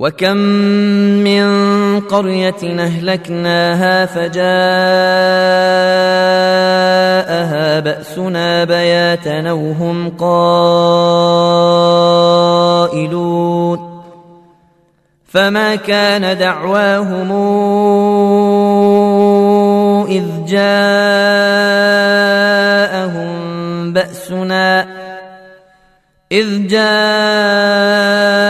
وكم من قريه اهلكناها فجاءها باسنا بياتا وهم قائلون فما كان دعواهم اذ جاءهم باسنا اذ جاءهم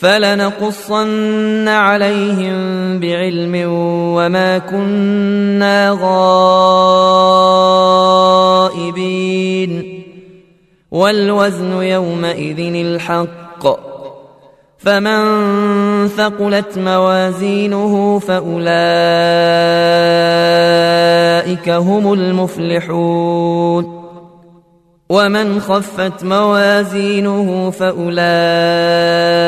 فلنقصن عليهم بعلم وما كنا غائبين والوزن يومئذ الحق فمن ثقلت موازينه فاولئك هم المفلحون ومن خفت موازينه فاولئك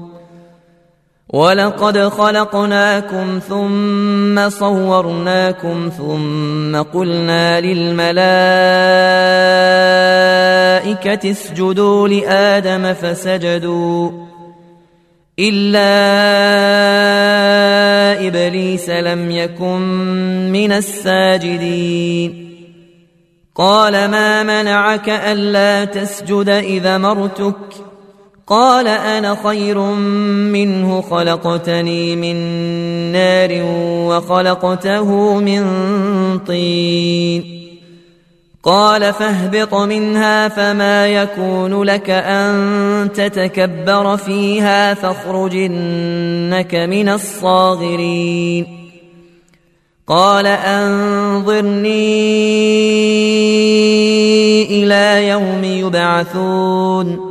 ولقد خلقناكم ثم صورناكم ثم قلنا للملائكة اسجدوا لآدم فسجدوا إلا إبليس لم يكن من الساجدين قال ما منعك ألا تسجد إذا مرتك ؟ قال أنا خير منه خلقتني من نار وخلقته من طين. قال فاهبط منها فما يكون لك أن تتكبر فيها فاخرجنك من الصاغرين. قال أنظرني إلى يوم يبعثون.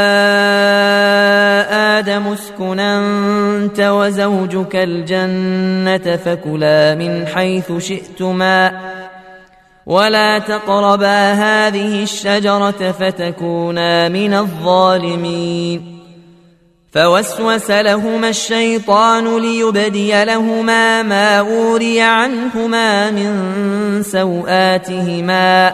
اسكن أنت وزوجك الجنة فكلا من حيث شئتما ولا تقربا هذه الشجرة فتكونا من الظالمين فوسوس لهما الشيطان ليبدي لهما ما أوري عنهما من سوآتهما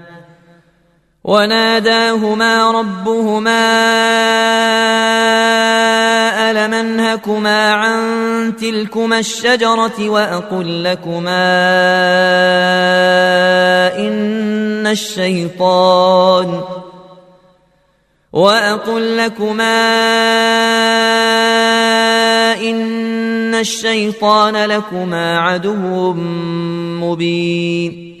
وناداهما ربهما ألم أنهكما عن تلكما الشجرة وأقل لكما إن الشيطان وأقل لكما إن الشيطان لكما عدو مبين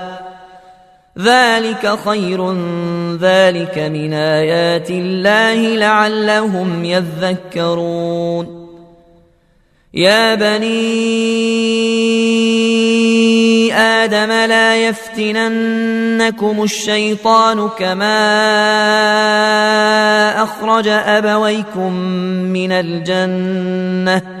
ذلك خير ذلك من آيات الله لعلهم يذكرون. يا بني آدم لا يفتننكم الشيطان كما أخرج أبويكم من الجنة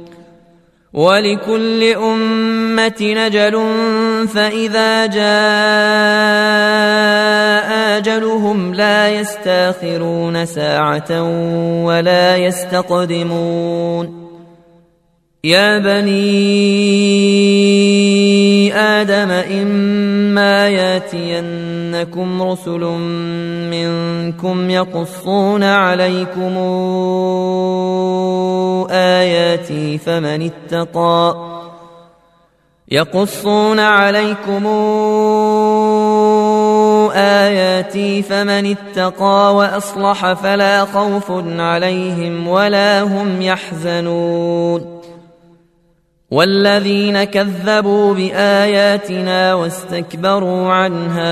ولكل أمة نجل فإذا جاء أجلهم لا يستأخرون ساعة ولا يستقدمون. يا بني آدم إما ياتينكم رسل منكم يقصون عليكم آياتي فمن اتقى يقصون عليكم آياتي فمن اتقى وأصلح فلا خوف عليهم ولا هم يحزنون والذين كذبوا بآياتنا واستكبروا عنها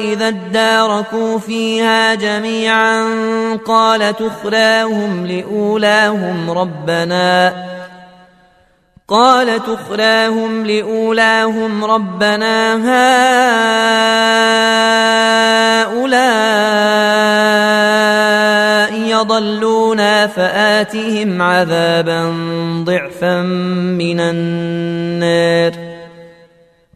إذا اداركوا فيها جميعا قال تخراهم لأولاهم ربنا قال تخراهم لأولاهم ربنا هؤلاء يضلونا فآتهم عذابا ضعفا من النار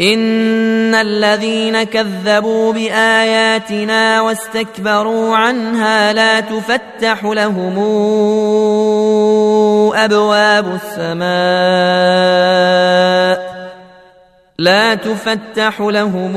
ان الذين كذبوا باياتنا واستكبروا عنها لا تفتح لهم ابواب السماء لا تفتح لهم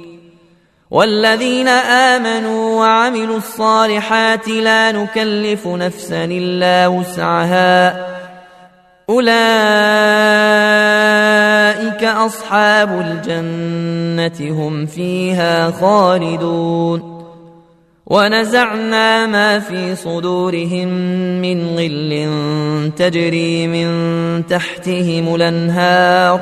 والذين آمنوا وعملوا الصالحات لا نكلف نفسا إلا وسعها. أولئك أصحاب الجنة هم فيها خالدون. ونزعنا ما في صدورهم من غل تجري من تحتهم الأنهار.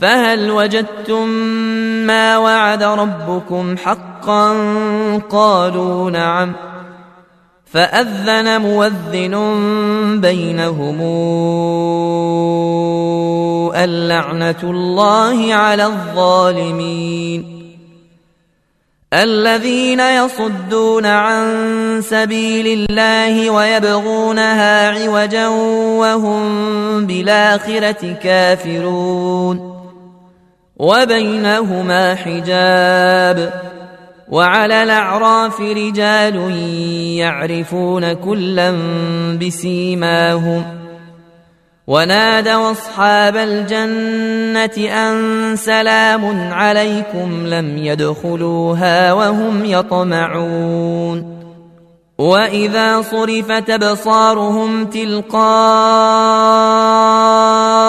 فهل وجدتم ما وعد ربكم حقا قالوا نعم فأذن موذن بينهم اللعنة الله على الظالمين الذين يصدون عن سبيل الله ويبغونها عوجا وهم بالآخرة كافرون وبينهما حجاب وعلى الأعراف رجال يعرفون كلا بسيماهم ونادوا أصحاب الجنة أن سلام عليكم لم يدخلوها وهم يطمعون وإذا صرفت أبصارهم تلقاء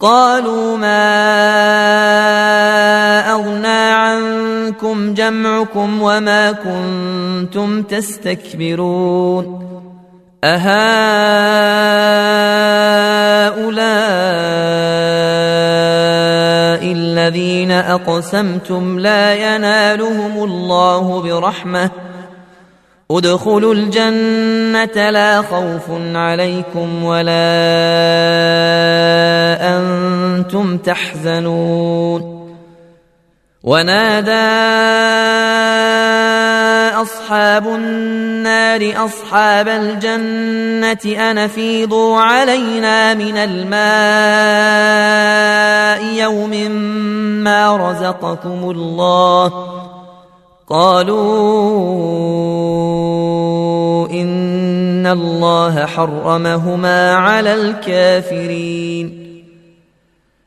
قالوا ما أغنى عنكم جمعكم وما كنتم تستكبرون أهؤلاء الذين أقسمتم لا ينالهم الله برحمة ادخلوا الجنة لا خوف عليكم ولا أنتم تحزنون ونادى أصحاب النار أصحاب الجنة أن فيضوا علينا من الماء يوم ما رزقكم الله قالوا إن الله حرمهما على الكافرين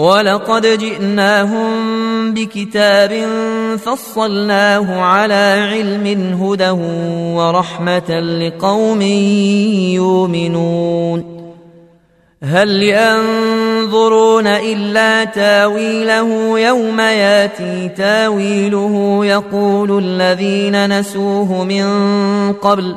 ولقد جئناهم بكتاب فصلناه على علم هدى ورحمة لقوم يؤمنون. هل ينظرون إلا تاويله يوم ياتي؟ تاويله يقول الذين نسوه من قبل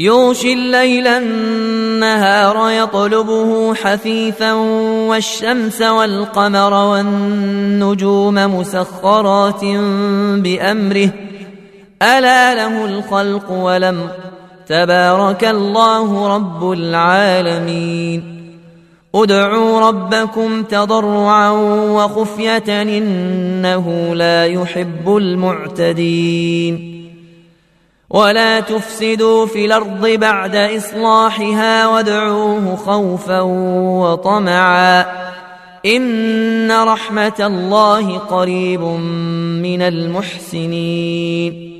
يغشي الليل النهار يطلبه حثيثا والشمس والقمر والنجوم مسخرات بأمره. ألا له الخلق ولم تبارك الله رب العالمين. ادعوا ربكم تضرعا وخفية إنه لا يحب المعتدين. ولا تفسدوا في الأرض بعد إصلاحها وادعوه خوفا وطمعا إن رحمة الله قريب من المحسنين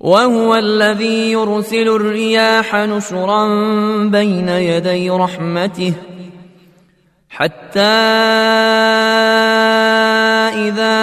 وهو الذي يرسل الرياح نشرا بين يدي رحمته حتى إذا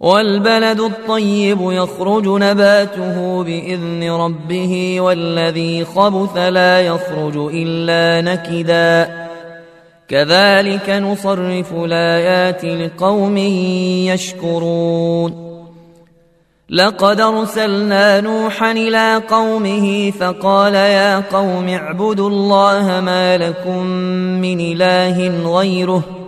والبلد الطيب يخرج نباته بإذن ربه والذي خبث لا يخرج إلا نكدا. كذلك نصرف الآيات لقوم يشكرون. لقد أرسلنا نوحا إلى قومه فقال يا قوم اعبدوا الله ما لكم من إله غيره.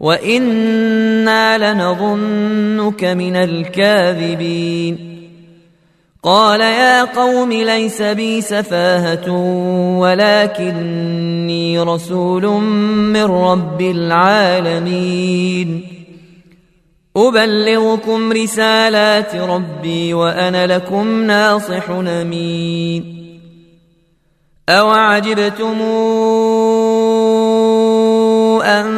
وأنا لنظنك من الكاذبين. قال يا قوم ليس بي سفاهه ولكني رسول من رب العالمين. ابلغكم رسالات ربي وأنا لكم ناصح امين. اوعجبتم أن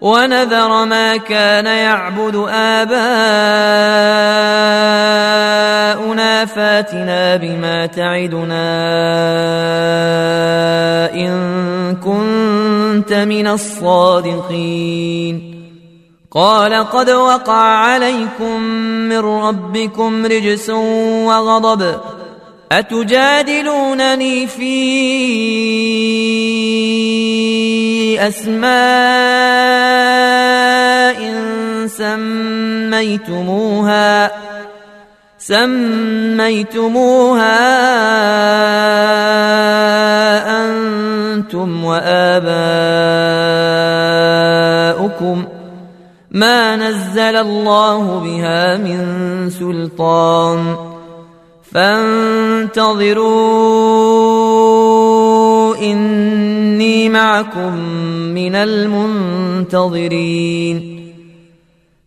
ونذر ما كان يعبد آباؤنا فاتنا بما تعدنا إن كنت من الصادقين. قال قد وقع عليكم من ربكم رجس وغضب أتجادلونني في أسماء سميتموها سميتموها أنتم وآباؤكم. ما نزل الله بها من سلطان. فانتظروا اني معكم من المنتظرين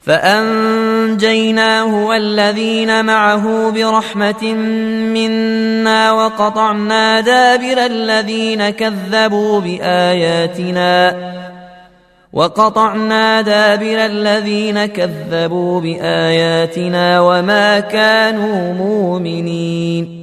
فأنجيناه والذين معه برحمة منا وقطعنا دابر الذين كذبوا بآياتنا وقطعنا دابر الذين كذبوا بآياتنا وما كانوا مؤمنين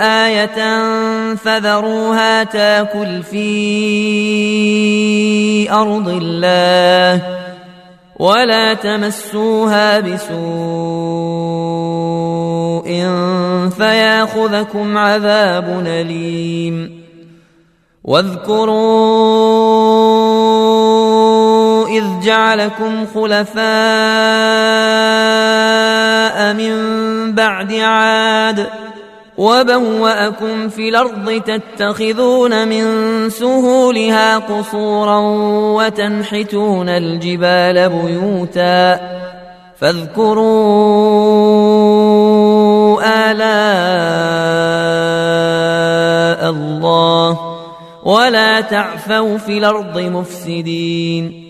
آية فذروها تاكل في أرض الله ولا تمسوها بسوء فياخذكم عذاب أليم. واذكروا إذ جعلكم خلفاء من بعد عاد وبوأكم في الأرض تتخذون من سهولها قصورا وتنحتون الجبال بيوتا فاذكروا آلاء الله ولا تعثوا في الأرض مفسدين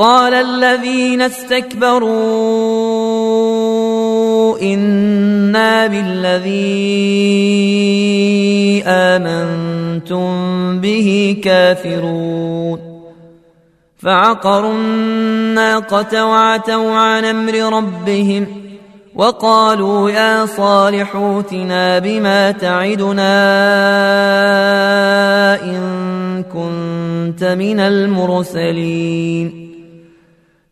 قال الذين استكبروا إنا بالذي آمنتم به كافرون. فعقروا الناقة وعتوا عن أمر ربهم وقالوا يا صالح اوتنا بما تعدنا إن كنت من المرسلين.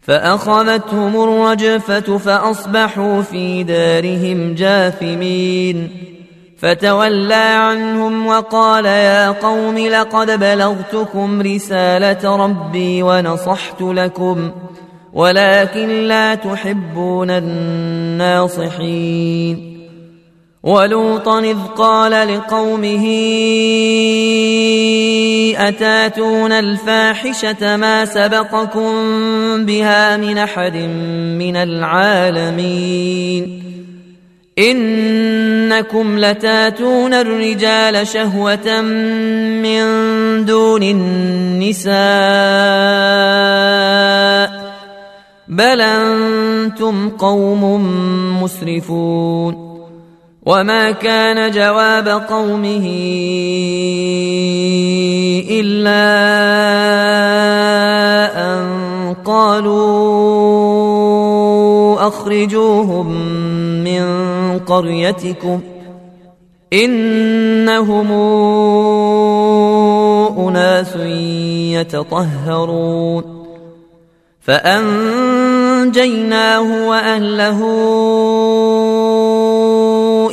فأخذتهم الرجفة فأصبحوا في دارهم جاثمين. فتولى عنهم وقال يا قوم لقد بلغتكم رسالة ربي ونصحت لكم ولكن لا تحبون الناصحين. ولوطا اذ قال لقومه اتاتون الفاحشه ما سبقكم بها من احد من العالمين انكم لتاتون الرجال شهوه من دون النساء بل أنتم قوم مسرفون وما كان جواب قومه الا ان قالوا اخرجوهم من قريتكم انهم اناس يتطهرون فانجيناه واهله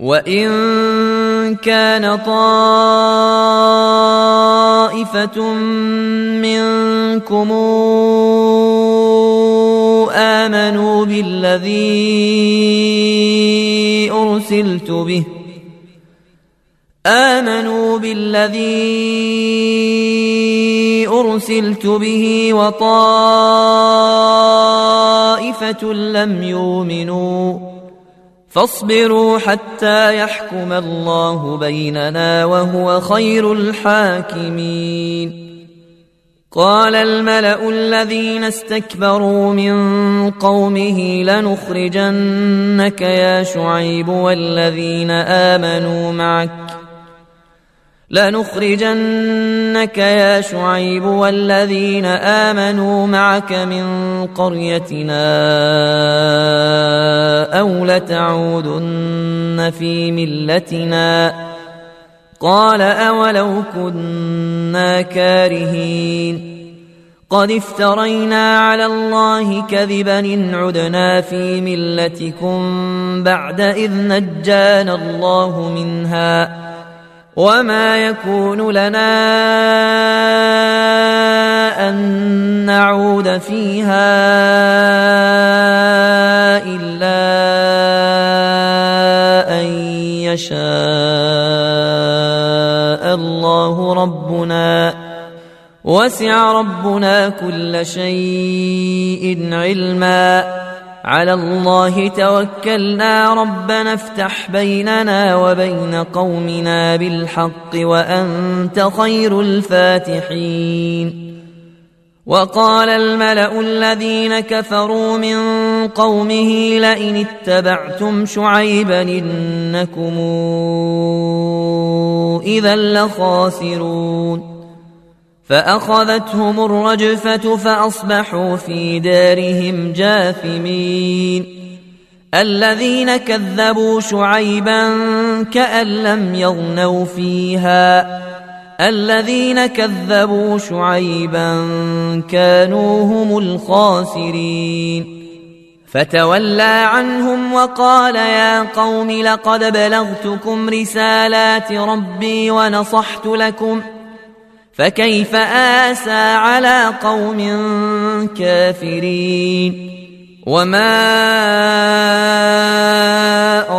وان كان طائفه منكم امنوا بالذي ارسلت به امنوا بالذي ارسلت به وطائفه لم يؤمنوا فاصبروا حتى يحكم الله بيننا وهو خير الحاكمين. قال الملأ الذين استكبروا من قومه لنخرجنك يا شعيب والذين آمنوا معك. لنخرجنك يا شعيب والذين آمنوا معك من قريتنا أو لتعودن في ملتنا قال أولو كنا كارهين قد افترينا على الله كذبا إن عدنا في ملتكم بعد إذ نجانا الله منها وما يكون لنا ان نعود فيها الا ان يشاء الله ربنا وسع ربنا كل شيء علما على الله توكلنا ربنا افتح بيننا وبين قومنا بالحق وأنت خير الفاتحين. وقال الملأ الذين كفروا من قومه لئن اتبعتم شعيبا إنكم إذا لخاسرون. فأخذتهم الرجفة فأصبحوا في دارهم جاثمين. الذين كذبوا شعيبا كأن لم يغنوا فيها. الذين كذبوا شعيبا كانوا هم الخاسرين. فتولى عنهم وقال يا قوم لقد بلغتكم رسالات ربي ونصحت لكم ۖ فكيف آسى على قوم كافرين؟ وما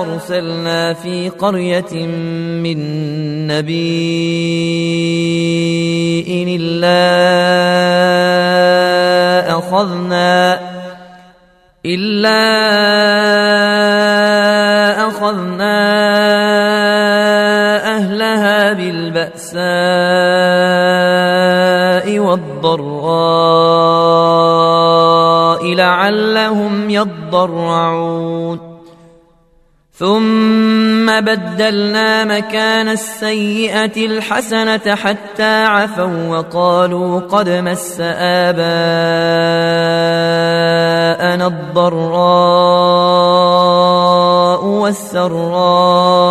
أرسلنا في قرية من نبي إلا أخذنا إلا أخذنا أهلها بالبأساء والضراء لعلهم يضرعون. ثم بدلنا مكان السيئة الحسنة حتى عفوا وقالوا قد مس آباءنا الضراء والسراء.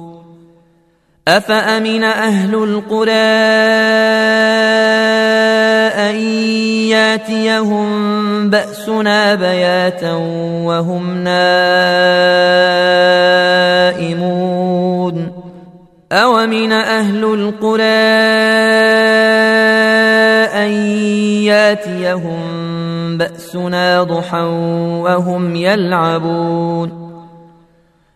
أفأمن أهل القرى أن ياتيهم بأسنا بياتا وهم نائمون أومن أهل القرى أن ياتيهم بأسنا ضحى وهم يلعبون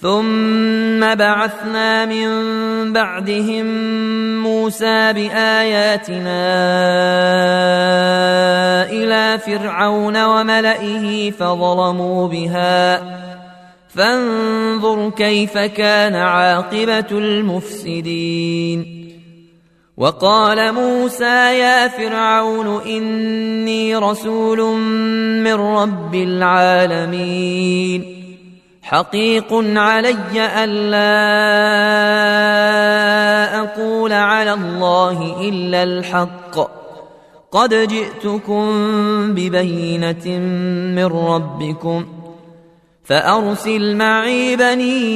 ثم بعثنا من بعدهم موسى باياتنا إلى فرعون وملئه فظلموا بها فانظر كيف كان عاقبه المفسدين وقال موسى يا فرعون اني رسول من رب العالمين حقيق علي الا أقول على الله إلا الحق. قد جئتكم ببينة من ربكم فأرسل معي بني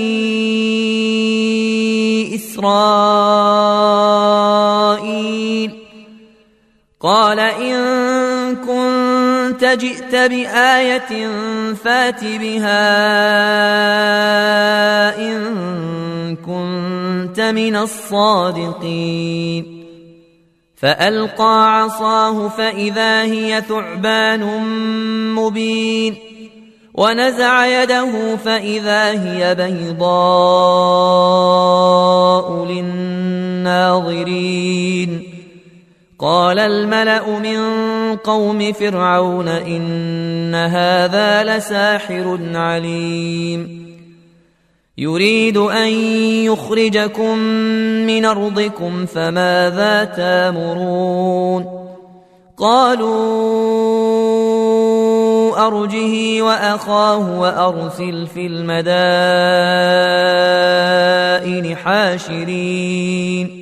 إسرائيل. قال إن كنت جئت بآية فات بها إن كنت من الصادقين. فألقى عصاه فإذا هي ثعبان مبين. ونزع يده فإذا هي بيضاء للناظرين. قال الملأ من قوم فرعون إن هذا لساحر عليم. يريد أن يخرجكم من أرضكم فماذا تامرون؟ قالوا أرجه وأخاه وأرسل في المدائن حاشرين.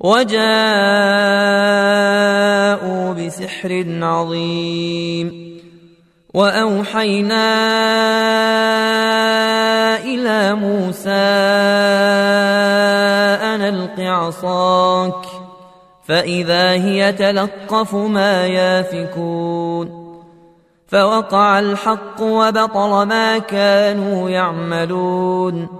وجاءوا بسحر عظيم. وأوحينا إلى موسى أن ألق عصاك فإذا هي تلقف ما يافكون. فوقع الحق وبطل ما كانوا يعملون.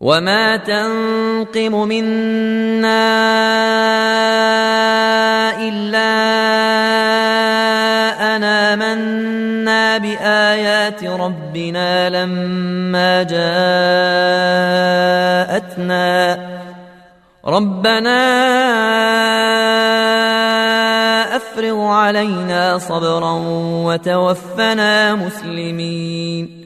وما تنقم منا إلا أنا منا بآيات ربنا لما جاءتنا ربنا افرغ علينا صبرا وتوفنا مسلمين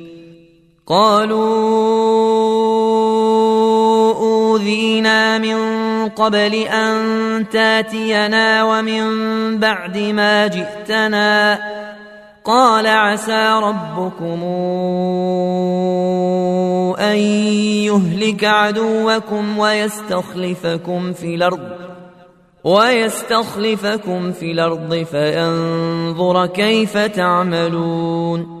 قالوا أوذينا من قبل أن تاتينا ومن بعد ما جئتنا. قال عسى ربكم أن يهلك عدوكم ويستخلفكم في الأرض ويستخلفكم في الأرض فينظر كيف تعملون.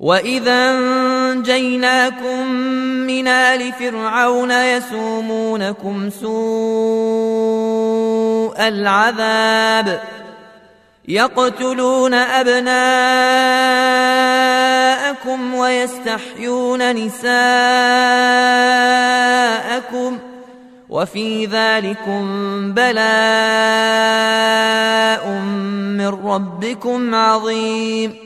واذا انجيناكم من ال فرعون يسومونكم سوء العذاب يقتلون ابناءكم ويستحيون نساءكم وفي ذلكم بلاء من ربكم عظيم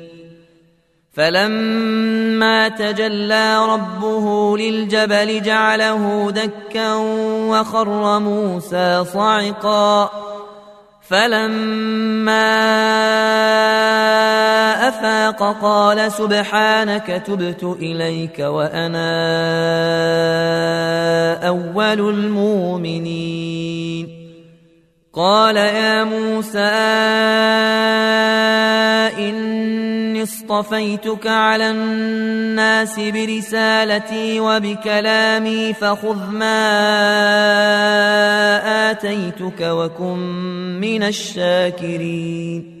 فلما تجلى ربه للجبل جعله دكا وخر موسى صعقا. فلما أفاق قال سبحانك تبت إليك وأنا أول المؤمنين. قال يا موسى إني اصطفيتك على الناس برسالتي وبكلامي فخذ ما آتيتك وكن من الشاكرين.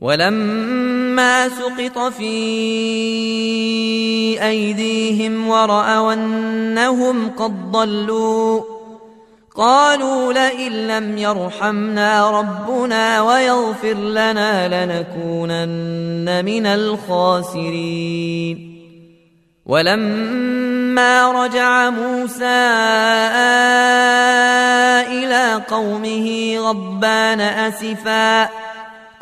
ولما سقط في أيديهم ورأوا أنهم قد ضلوا قالوا لئن لم يرحمنا ربنا ويغفر لنا لنكونن من الخاسرين. ولما رجع موسى إلى قومه غضبان آسفا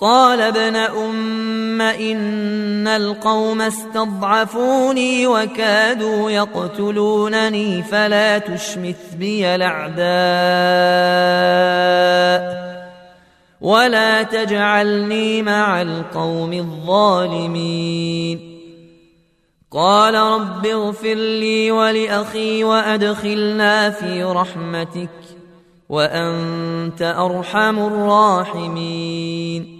قال ابن أم إن القوم استضعفوني وكادوا يقتلونني فلا تشمث بي الأعداء ولا تجعلني مع القوم الظالمين. قال رب اغفر لي ولأخي وأدخلنا في رحمتك وأنت أرحم الراحمين.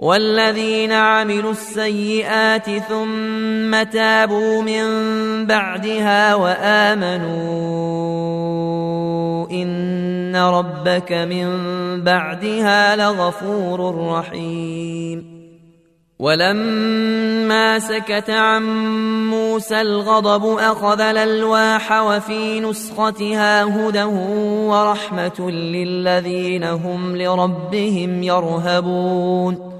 والذين عملوا السيئات ثم تابوا من بعدها وآمنوا إن ربك من بعدها لغفور رحيم. ولما سكت عن موسى الغضب أخذ الألواح وفي نسختها هدى ورحمة للذين هم لربهم يرهبون.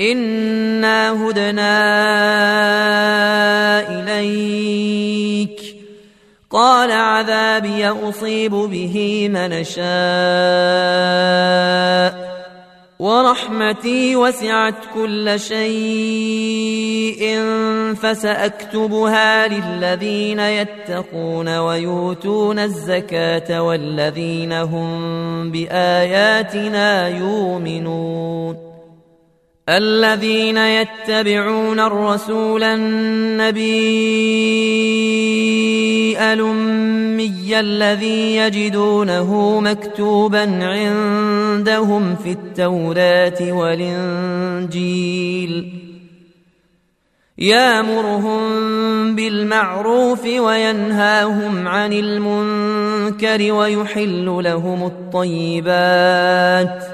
إنا هدنا إليك. قال عذابي أصيب به من شاء. ورحمتي وسعت كل شيء فسأكتبها للذين يتقون ويؤتون الزكاة والذين هم بآياتنا يؤمنون. الذين يتبعون الرسول النبي الأمي الذي يجدونه مكتوبا عندهم في التوراة والإنجيل. يامرهم بالمعروف وينهاهم عن المنكر ويحل لهم الطيبات.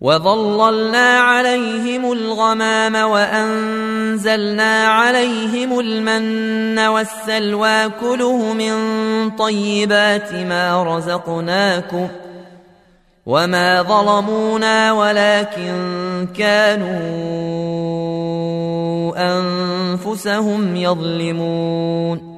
وظللنا عليهم الغمام وأنزلنا عليهم المن والسلوى كله من طيبات ما رزقناكم وما ظلمونا ولكن كانوا أنفسهم يظلمون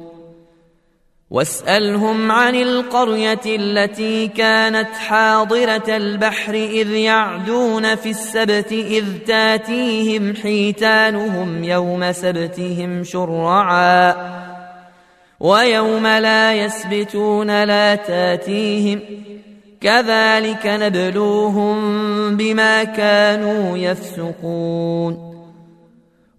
واسألهم عن القرية التي كانت حاضرة البحر إذ يعدون في السبت إذ تاتيهم حيتانهم يوم سبتهم شرعا ويوم لا يسبتون لا تاتيهم كذلك نبلوهم بما كانوا يفسقون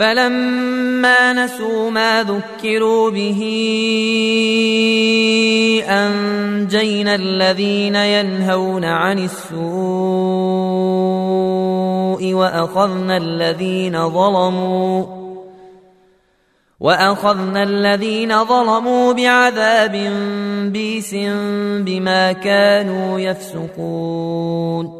فلما نسوا ما ذكروا به أنجينا الذين ينهون عن السوء وأخذنا الذين ظلموا وأخذنا الذين ظلموا بعذاب بيس بما كانوا يفسقون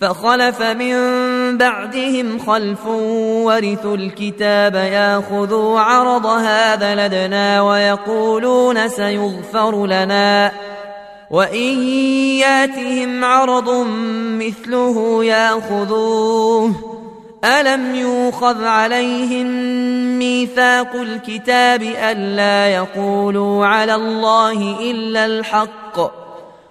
فخلف من بعدهم خلف ورثوا الكتاب ياخذوا عرض هذا لدنا ويقولون سيغفر لنا. وإن ياتهم عرض مثله ياخذوه. ألم يوخذ عليهم ميثاق الكتاب ألا يقولوا على الله إلا الحق؟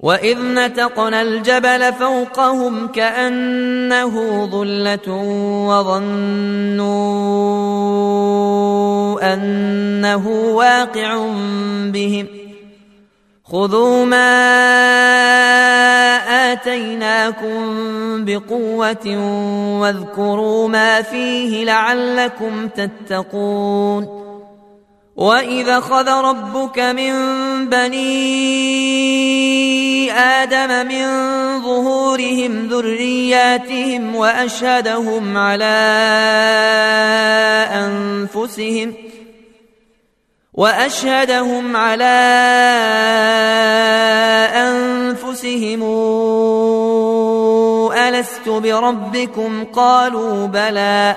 وإذ نتقنا الجبل فوقهم كأنه ظلة وظنوا أنه واقع بهم خذوا ما آتيناكم بقوة واذكروا ما فيه لعلكم تتقون وإذا خذ ربك من بني آدم من ظهورهم ذرياتهم وأشهدهم على أنفسهم وأشهدهم على أنفسهم ألست بربكم قالوا بلى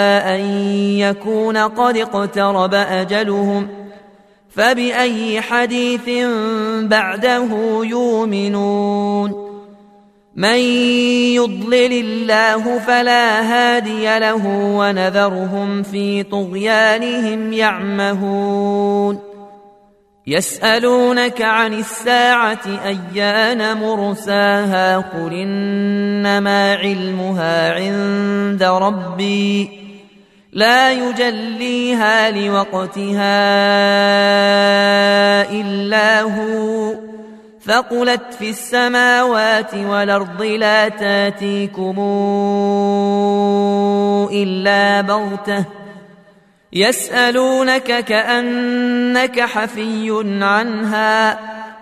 يكون قد اقترب أجلهم فبأي حديث بعده يؤمنون من يضلل الله فلا هادي له ونذرهم في طغيانهم يعمهون يسألونك عن الساعة أيان مرساها قل إنما علمها عند ربي لا يجليها لوقتها إلا هو. ثقلت في السماوات والأرض لا تاتيكم إلا بغتة. يسألونك كأنك حفي عنها.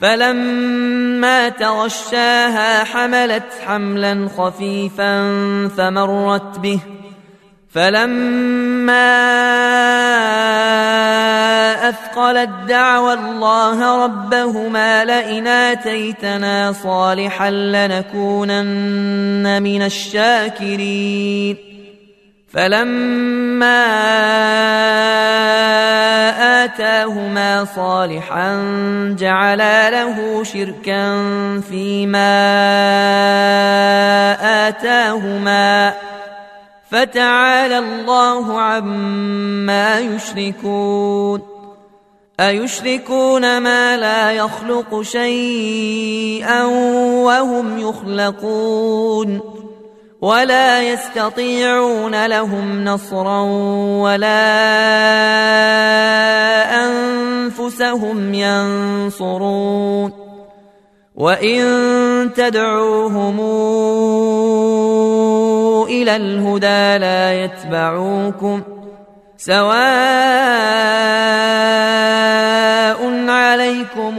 فلما تغشاها حملت حملا خفيفا فمرت به. فلما أثقلت دعوى الله ربهما لئن آتيتنا صالحا لنكونن من الشاكرين. فلما آتاهما صالحا جعلا له شركا فيما آتاهما فتعالى الله عما يشركون ايشركون ما لا يخلق شيئا وهم يخلقون ولا يستطيعون لهم نصرا ولا أنفسهم ينصرون وإن تدعوهم إلى الهدى لا يتبعوكم سواء عليكم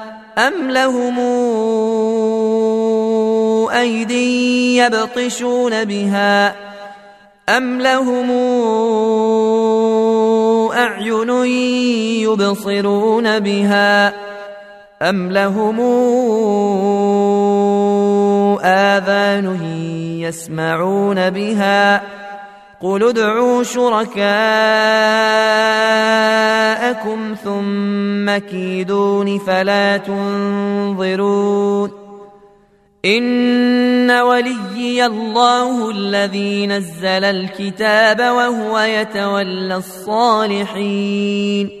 ام لهم ايدي يبطشون بها ام لهم أعين يبصرون بها أم لهم آذان يسمعون بها قل ادعوا شركاءكم ثم كيدون فلا تنظرون إن وليي الله الذي نزل الكتاب وهو يتولى الصالحين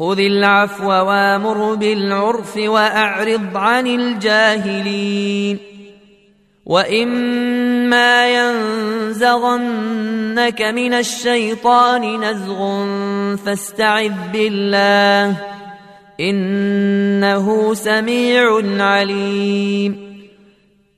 خذ العفو وامر بالعرف وأعرض عن الجاهلين. وإما ينزغنك من الشيطان نزغ فاستعذ بالله إنه سميع عليم.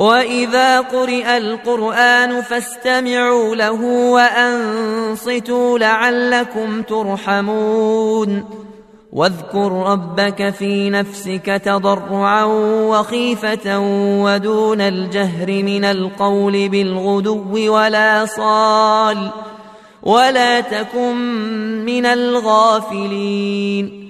واذا قرئ القران فاستمعوا له وانصتوا لعلكم ترحمون واذكر ربك في نفسك تضرعا وخيفه ودون الجهر من القول بالغدو ولا صال ولا تكن من الغافلين